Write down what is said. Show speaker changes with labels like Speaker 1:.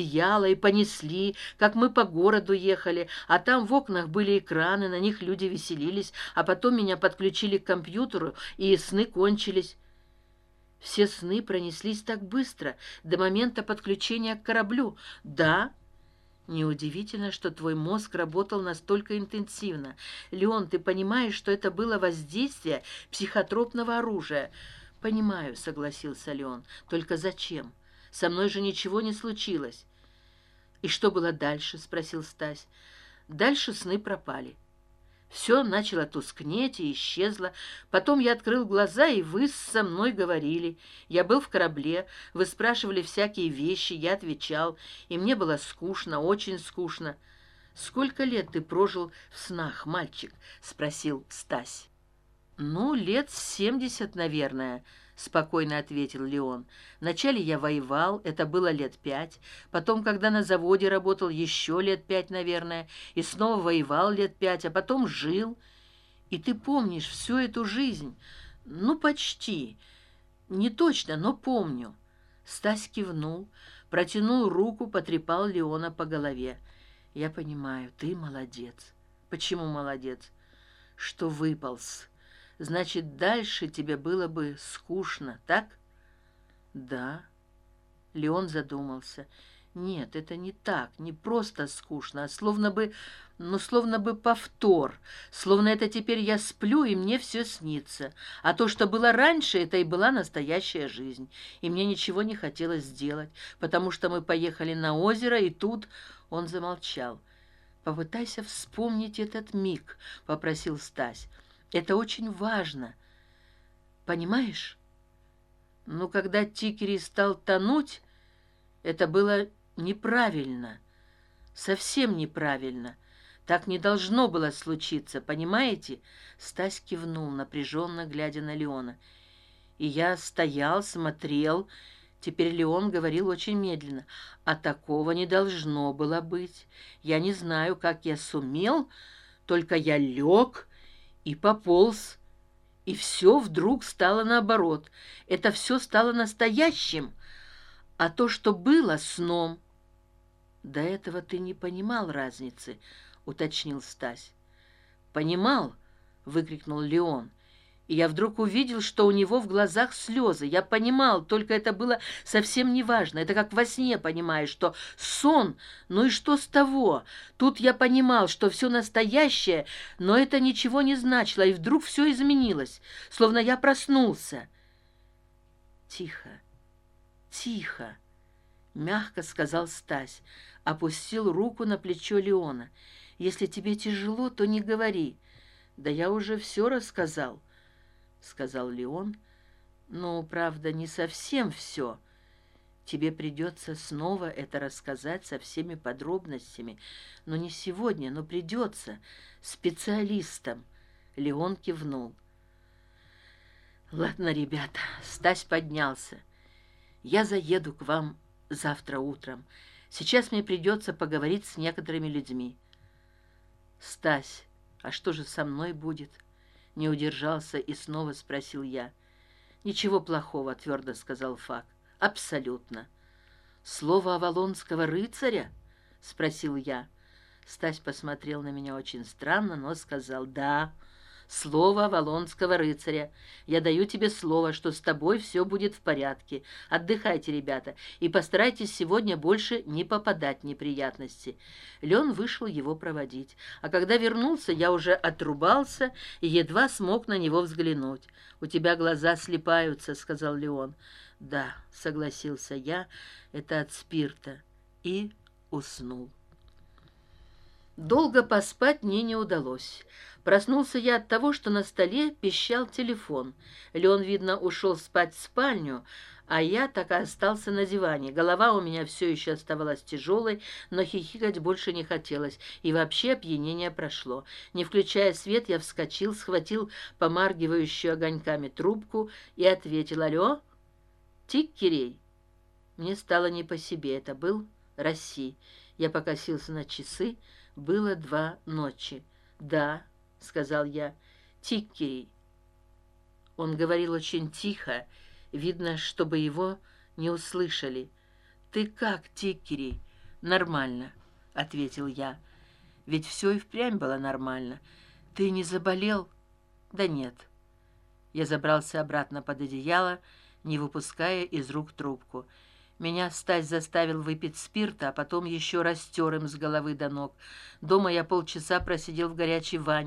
Speaker 1: яло и понесли как мы по городу ехали а там в окнах были экраны на них люди веселились а потом меня подключили к компьютеру и сны кончились. Все сны пронеслись так быстро до момента подключения к кораблю. Да неудивительно что твой мозг работал настолько интенсивно. Леон ты понимаешь что это было воздействие психотропного оружия? Понимаю согласился леон. Только зачем? Со мной же ничего не случилось и что было дальше спросил стась. Дальше сны пропали. Все начало тускнеть и исчезло. Потом я открыл глаза и вы со мной говорили. Я был в корабле вы спрашивали всякие вещи я отвечал. И мне было скучно очень скучно. Сколько лет ты прожил в снах мальчик спросил стась ну лет семьдесят наверное спокойно ответил леон. Вначале я воевал это было лет пять потом когда на заводе работал еще лет пять наверное и снова воевал лет пять а потом жил. И ты помнишь всю эту жизнь? Ну почти. Не точно но помню стась кивнул протянул руку потрепал леона по голове. Я понимаю ты молодец почему молодец? Что выполз значит дальше тебе было бы скучно так? Да. Леон задумался. Нет это не так не просто скучно а словно бы ну словно бы повтор. Словно это теперь я сплю и мне все снится. А то что было раньше это и была настоящая жизнь. И мне ничего не хотелось сделать потому что мы поехали на озеро и тут он замолчал. Попытайся вспомнить этот миг попросил стась это очень важно. Понимаешь? Но когда тикери стал тонуть это было неправильно. Совсем неправильно. Так не должно было случиться понимаете? Стась кивнул напряженно глядя на леона. И я стоял смотрел. Теперь леон говорил очень медленно. А такого не должно было быть. Я не знаю как я сумел только я лег и пополз. И все вдруг стало наоборот. Это все стало настоящим. А то что было сном. До этого ты не понимал разницы уточнил стась. Понимал выкрикнул леон и я вдруг увидел что у него в глазах слезы. Я понимал только это было совсем неважно. Это как во сне понимаешь что сон ну и что с того? Тут я понимал что все настоящее но это ничего не значило и вдруг все изменилось словно я проснулся. Тихо тихо мягко сказал стась опустил руку на плечо леона. Если тебе тяжело то не говори да я уже все рассказал сказал леон. Ну правда не совсем все тебе придется снова это рассказать со всеми подробностями. Но не сегодня но придется специалистам леон кивнул. Ладно ребята стась поднялся. Я заеду к вам завтра утром. Сейчас мне придется поговорить с некоторыми людьми стась а что же со мной будет не удержался и снова спросил я. Ничего плохого твердо сказал фак. Абсолютно слово авалонского рыцаря спросил я. Стась посмотрел на меня очень странно но сказал да слово валонского рыцаря. Я даю тебе слово что с тобой все будет в порядке. Отдыхайте ребята и постарайтесь сегодня больше не попадать в неприятности лен вышел его проводить. А когда вернулся я уже отрубался и едва смог на него взглянуть. У тебя глаза слепаются сказал леон. Да согласился я это от спирта и уснул долго поспать мне не удалось. Проснулся я от того что на столе пищал телефон. Леон видно ушел спать в спальню а я так и остался на диване. Голова у меня все еще оставалась тяжелой но хихикать больше не хотелось и вообще опьянение прошло. Не включая свет я вскочил схватил помаргивающую огоньками трубку и ответил алло тиккерей мне стало не по себе это был росси. Я покосился на часы было два ночи. Да сказал я. Тиккерей он говорил очень тихо. Видно чтобы его не услышали. Ты как тиккерей нормально ответил я. Ведь все и впрямь было нормально. Ты не заболел? Да нет я забрался обратно под одеяло не выпуская из рук трубку меня стась заставил выпить спирта а потом еще растер им с головы до ног. Дома я полчаса просидел в горячей ванне